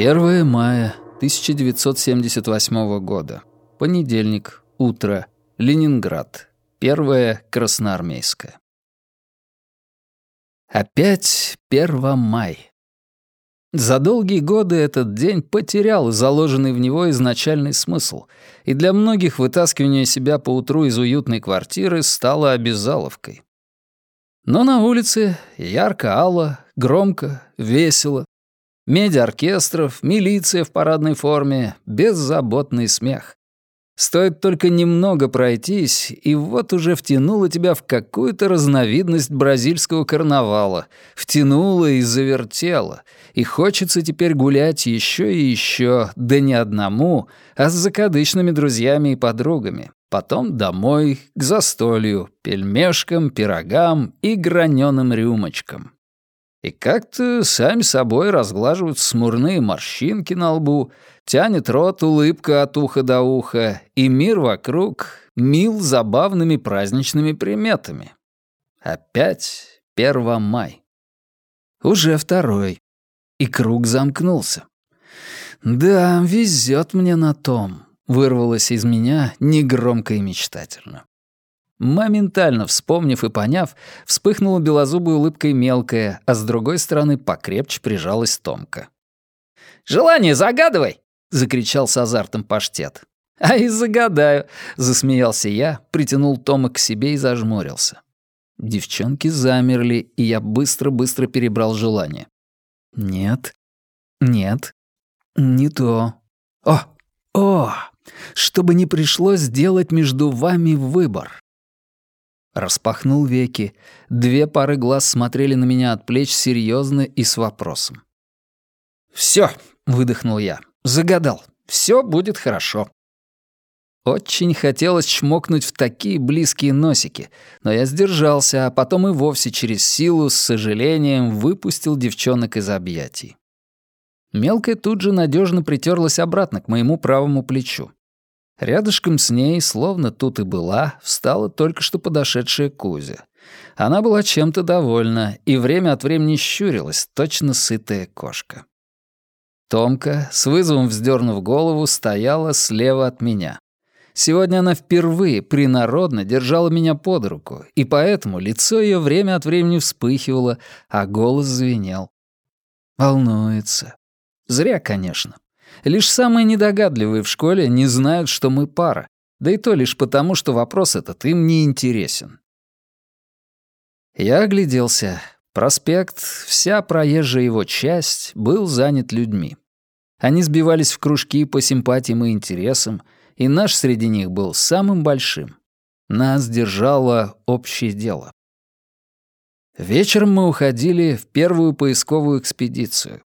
1 мая 1978 года. Понедельник. Утро. Ленинград. Первая Красноармейская. Опять 1 май. За долгие годы этот день потерял заложенный в него изначальный смысл, и для многих вытаскивание себя поутру из уютной квартиры стало обязаловкой. Но на улице ярко-ало, громко, весело. Медь оркестров, милиция в парадной форме, беззаботный смех. Стоит только немного пройтись, и вот уже втянуло тебя в какую-то разновидность бразильского карнавала, втянуло и завертело, и хочется теперь гулять еще и еще, да не одному, а с закадычными друзьями и подругами. Потом домой, к застолью, пельмешкам, пирогам и граненым рюмочкам. И как-то сами собой разглаживают смурные морщинки на лбу, тянет рот улыбка от уха до уха, и мир вокруг мил забавными праздничными приметами. Опять 1 май. Уже второй. И круг замкнулся. «Да, везет мне на том», — вырвалось из меня негромко и мечтательно. Моментально вспомнив и поняв, вспыхнула белозубой улыбкой мелкая, а с другой стороны покрепче прижалась Томка. «Желание загадывай!» — закричал с азартом паштет. «А и загадаю!» — засмеялся я, притянул Тома к себе и зажмурился. Девчонки замерли, и я быстро-быстро перебрал желание. «Нет, нет, не то. О, о, чтобы не пришлось делать между вами выбор. Распахнул веки. Две пары глаз смотрели на меня от плеч серьезно и с вопросом. «Всё», — выдохнул я, — «загадал. Всё будет хорошо». Очень хотелось чмокнуть в такие близкие носики, но я сдержался, а потом и вовсе через силу, с сожалением, выпустил девчонок из объятий. Мелкая тут же надежно притерлась обратно к моему правому плечу. Рядышком с ней, словно тут и была, встала только что подошедшая Кузя. Она была чем-то довольна и время от времени щурилась, точно сытая кошка. Томка, с вызовом вздернув голову, стояла слева от меня. Сегодня она впервые принародно держала меня под руку, и поэтому лицо ее время от времени вспыхивало, а голос звенел. Волнуется. Зря, конечно. Лишь самые недогадливые в школе не знают, что мы пара, да и то лишь потому, что вопрос этот им не интересен. Я огляделся. Проспект, вся проезжая его часть, был занят людьми. Они сбивались в кружки по симпатиям и интересам, и наш среди них был самым большим. Нас держало общее дело. Вечером мы уходили в первую поисковую экспедицию.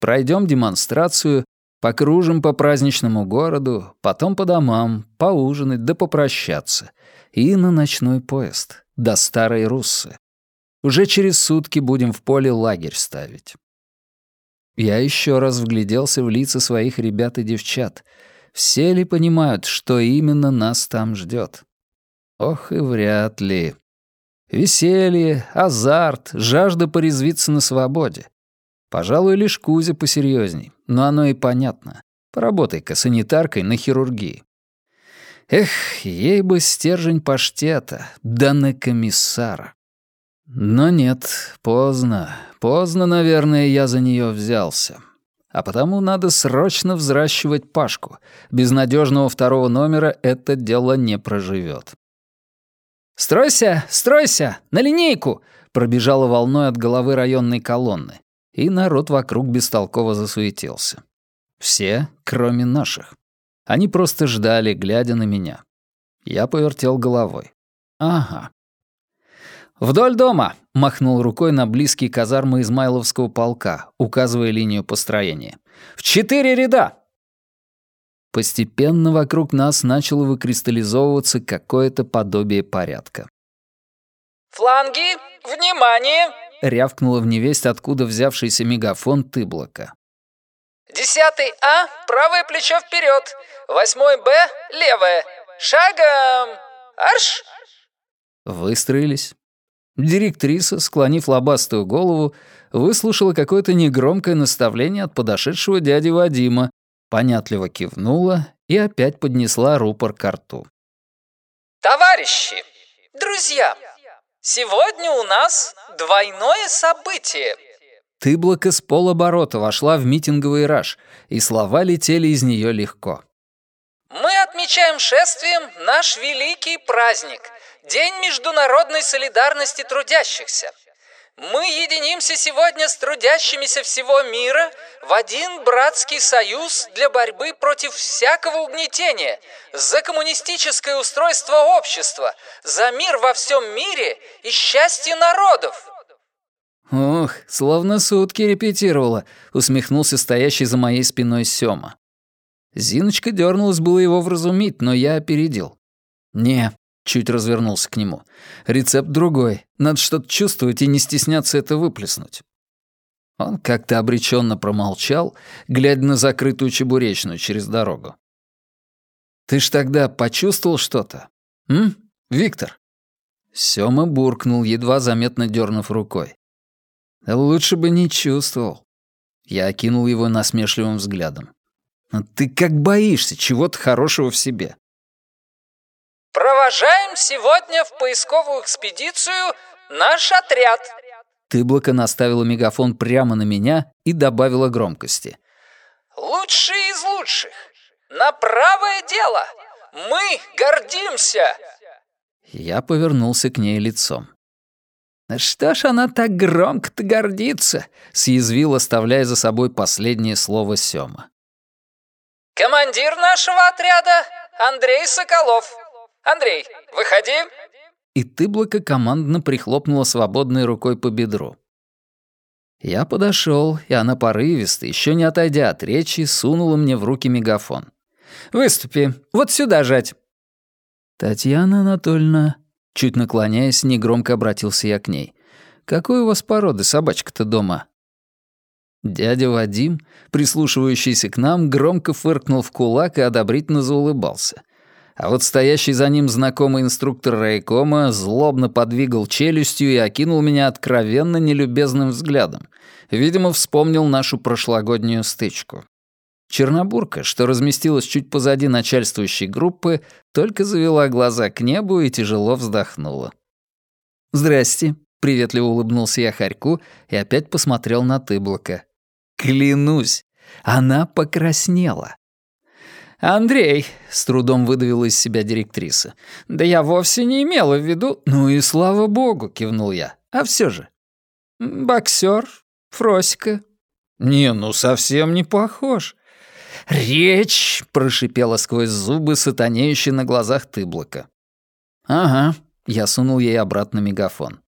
Пройдем демонстрацию, Покружим по праздничному городу, потом по домам, поужинать да попрощаться. И на ночной поезд, до Старой Руссы. Уже через сутки будем в поле лагерь ставить. Я еще раз вгляделся в лица своих ребят и девчат. Все ли понимают, что именно нас там ждет? Ох и вряд ли. Веселье, азарт, жажда порезвиться на свободе. Пожалуй, лишь Кузя посерьезней, но оно и понятно. Поработай-ка санитаркой на хирургии. Эх, ей бы стержень паштета, да на комиссара. Но нет, поздно, поздно, наверное, я за нее взялся. А потому надо срочно взращивать Пашку. Без надежного второго номера это дело не проживет. «Стройся, стройся! На линейку!» пробежала волной от головы районной колонны и народ вокруг бестолково засуетился. Все, кроме наших. Они просто ждали, глядя на меня. Я повертел головой. Ага. «Вдоль дома!» — махнул рукой на близкие казармы Измайловского полка, указывая линию построения. «В четыре ряда!» Постепенно вокруг нас начало выкристаллизовываться какое-то подобие порядка. «Фланги! Внимание!» — рявкнула в невесть, откуда взявшийся мегафон Тыблока. «Десятый А, правое плечо вперед, восьмой Б, левое. Шагом! Арш!» Выстроились. Директриса, склонив лобастую голову, выслушала какое-то негромкое наставление от подошедшего дяди Вадима, понятливо кивнула и опять поднесла рупор к рту. «Товарищи, друзья, сегодня у нас двойное событие». Тыблока с полоборота вошла в митинговый раж, и слова летели из нее легко. «Мы отмечаем шествием наш великий праздник — День международной солидарности трудящихся. Мы единимся сегодня с трудящимися всего мира в один братский союз для борьбы против всякого угнетения, за коммунистическое устройство общества, за мир во всем мире и счастье народов. «Ох, словно сутки репетировала», — усмехнулся стоящий за моей спиной Сёма. Зиночка дернулась было его вразумить, но я опередил. «Не, Чуть развернулся к нему. «Рецепт другой. Надо что-то чувствовать и не стесняться это выплеснуть». Он как-то обреченно промолчал, глядя на закрытую чебуречную через дорогу. «Ты ж тогда почувствовал что-то? М, Виктор?» Сёма буркнул, едва заметно дернув рукой. «Лучше бы не чувствовал». Я окинул его насмешливым взглядом. «Ты как боишься чего-то хорошего в себе. Провожаем сегодня в поисковую экспедицию наш отряд. Тыблока наставила мегафон прямо на меня и добавила громкости. Лучшие из лучших. На правое дело. Мы гордимся. Я повернулся к ней лицом. «Что ж она так громко-то гордится?» — съязвил, оставляя за собой последнее слово Сёма. «Командир нашего отряда Андрей Соколов», «Андрей, выходи!» И Тыблока командно прихлопнула свободной рукой по бедру. Я подошел, и она порывисто, еще не отойдя от речи, сунула мне в руки мегафон. «Выступи, вот сюда жать!» «Татьяна Анатольевна...» Чуть наклоняясь, негромко обратился я к ней. «Какой у вас породы собачка-то дома?» Дядя Вадим, прислушивающийся к нам, громко фыркнул в кулак и одобрительно заулыбался. А вот стоящий за ним знакомый инструктор райкома злобно подвигал челюстью и окинул меня откровенно нелюбезным взглядом. Видимо, вспомнил нашу прошлогоднюю стычку. Чернобурка, что разместилась чуть позади начальствующей группы, только завела глаза к небу и тяжело вздохнула. «Здрасте», — приветливо улыбнулся я Харьку и опять посмотрел на Тыблока. «Клянусь, она покраснела. «Андрей», — с трудом выдавила из себя директриса, «да я вовсе не имела в виду...» «Ну и слава богу», — кивнул я. «А все же...» «Боксер, Фросика». «Не, ну совсем не похож». «Речь!» — прошипела сквозь зубы сатанеющий на глазах тыблока. «Ага», — я сунул ей обратно мегафон.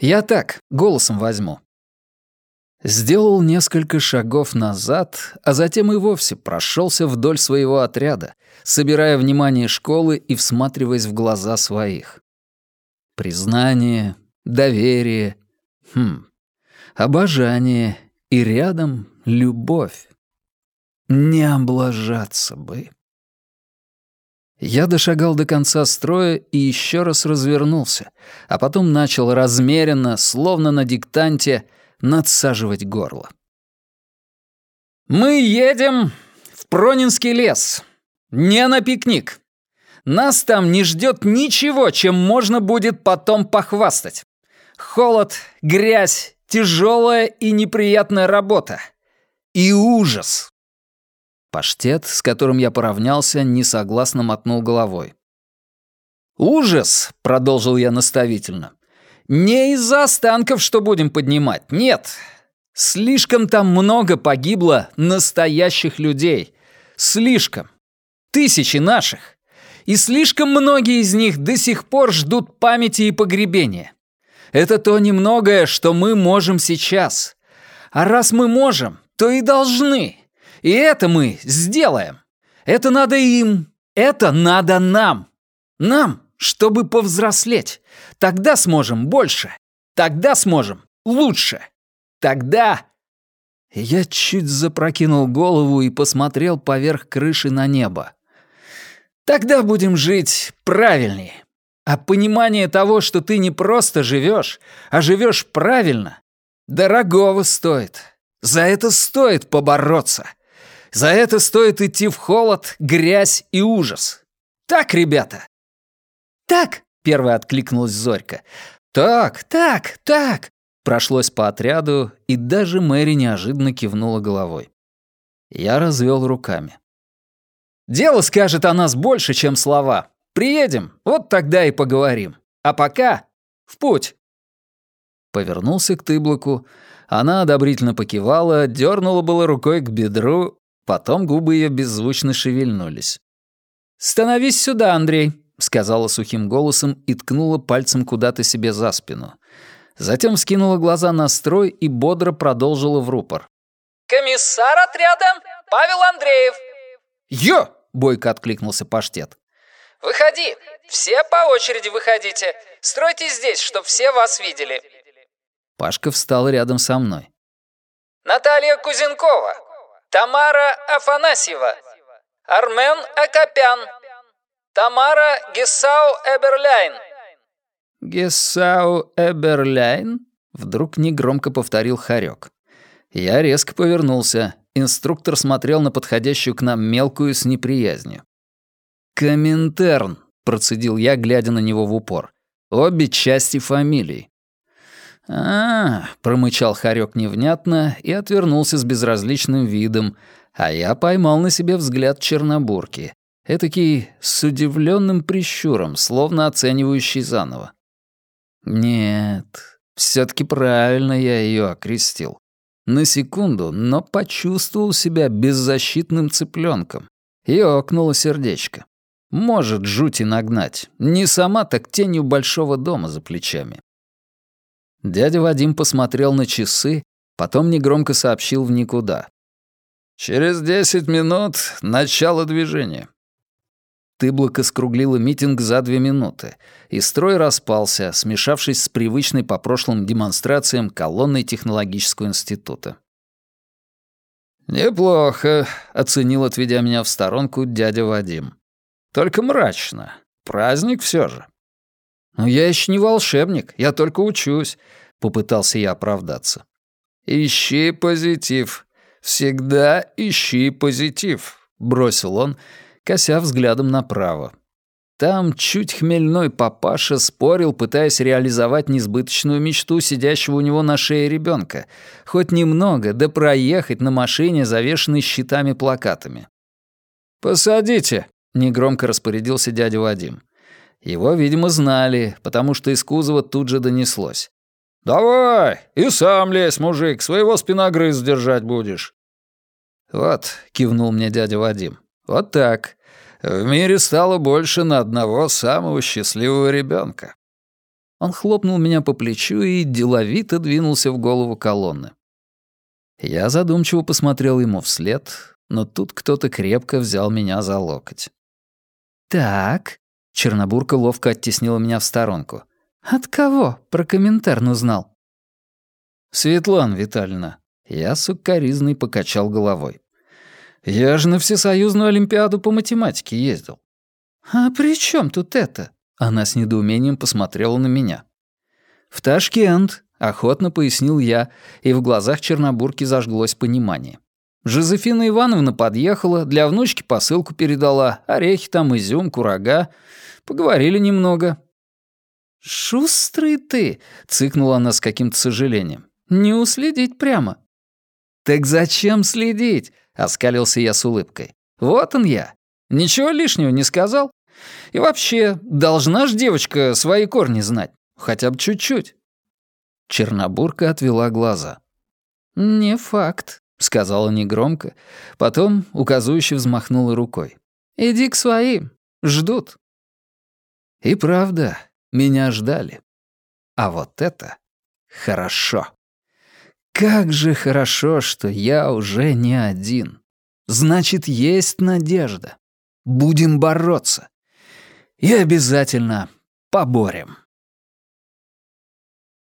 «Я так, голосом возьму. Сделал несколько шагов назад, а затем и вовсе прошелся вдоль своего отряда, собирая внимание школы и всматриваясь в глаза своих. Признание, доверие, хм, обожание и рядом любовь. Не облажаться бы. Я дошагал до конца строя и еще раз развернулся, а потом начал размеренно, словно на диктанте, надсаживать горло. «Мы едем в Пронинский лес. Не на пикник. Нас там не ждет ничего, чем можно будет потом похвастать. Холод, грязь, тяжелая и неприятная работа. И ужас!» Паштет, с которым я поравнялся, несогласно мотнул головой. «Ужас!» — продолжил я наставительно. Не из-за останков, что будем поднимать, нет. Слишком там много погибло настоящих людей. Слишком. Тысячи наших. И слишком многие из них до сих пор ждут памяти и погребения. Это то немногое, что мы можем сейчас. А раз мы можем, то и должны. И это мы сделаем. Это надо им. Это надо нам. Нам чтобы повзрослеть. Тогда сможем больше. Тогда сможем лучше. Тогда...» Я чуть запрокинул голову и посмотрел поверх крыши на небо. «Тогда будем жить правильнее. А понимание того, что ты не просто живешь, а живешь правильно, дорогого стоит. За это стоит побороться. За это стоит идти в холод, грязь и ужас. Так, ребята?» «Так!» — первая откликнулась Зорька. «Так, так, так!» Прошлось по отряду, и даже Мэри неожиданно кивнула головой. Я развел руками. «Дело скажет о нас больше, чем слова. Приедем, вот тогда и поговорим. А пока в путь!» Повернулся к Тыблоку. Она одобрительно покивала, дернула было рукой к бедру, потом губы ее беззвучно шевельнулись. «Становись сюда, Андрей», — сказала сухим голосом и ткнула пальцем куда-то себе за спину. Затем скинула глаза на строй и бодро продолжила в рупор. «Комиссар отряда Павел Андреев». «Ё!» — бойко откликнулся паштет. «Выходи! Все по очереди выходите! Стройте здесь, чтоб все вас видели!» Пашка встал рядом со мной. «Наталья Кузенкова, Тамара Афанасьева, Армен Акопян, Тамара Гесау Эберляйн». «Гесау Эберляйн?» — вдруг негромко повторил Харек. Я резко повернулся. Инструктор смотрел на подходящую к нам мелкую с неприязнью. «Коминтерн», — процедил я, глядя на него в упор. «Обе части фамилии». «А, — промычал Харек невнятно и отвернулся с безразличным видом, а я поймал на себе взгляд Чернобурки, этакий с удивленным прищуром, словно оценивающий заново. Нет, все таки правильно я ее окрестил. На секунду, но почувствовал себя беззащитным цыпленком и окнуло сердечко. Может жути нагнать. Не сама, так тенью большого дома за плечами. Дядя Вадим посмотрел на часы, потом негромко сообщил в никуда. «Через десять минут начало движения». Тыблоко скруглила митинг за две минуты, и строй распался, смешавшись с привычной по прошлым демонстрациям колонной технологического института. «Неплохо», — оценил, отведя меня в сторонку, дядя Вадим. Только мрачно. Праздник все же. «Но я еще не волшебник, я только учусь», — попытался я оправдаться. «Ищи позитив. Всегда ищи позитив», — бросил он, кося взглядом направо. Там чуть хмельной папаша спорил, пытаясь реализовать несбыточную мечту сидящего у него на шее ребенка, хоть немного, да проехать на машине, завешенной щитами плакатами. «Посадите», Негромко распорядился дядя Вадим. Его, видимо, знали, потому что из кузова тут же донеслось. «Давай, и сам лезь, мужик, своего спиногрыз держать будешь». «Вот», — кивнул мне дядя Вадим, — «вот так. В мире стало больше на одного самого счастливого ребенка. Он хлопнул меня по плечу и деловито двинулся в голову колонны. Я задумчиво посмотрел ему вслед, но тут кто-то крепко взял меня за локоть. «Так...» — Чернобурка ловко оттеснила меня в сторонку. «От кого про комментарн узнал?» «Светлана Витальевна». Я суккоризный покачал головой. «Я же на Всесоюзную Олимпиаду по математике ездил». «А при чем тут это?» Она с недоумением посмотрела на меня. «В Ташкент», — охотно пояснил я, и в глазах Чернобурки зажглось понимание. Жозефина Ивановна подъехала, для внучки посылку передала, орехи там, изюм, курага. Поговорили немного. «Шустрый ты!» — цыкнула она с каким-то сожалением. «Не уследить прямо». «Так зачем следить?» — оскалился я с улыбкой. «Вот он я. Ничего лишнего не сказал. И вообще, должна ж девочка свои корни знать. Хотя бы чуть-чуть». Чернобурка отвела глаза. «Не факт», — сказала негромко, потом указующе взмахнула рукой. «Иди к своим, ждут». И правда, меня ждали. А вот это хорошо. Как же хорошо, что я уже не один. Значит, есть надежда. Будем бороться. И обязательно поборем.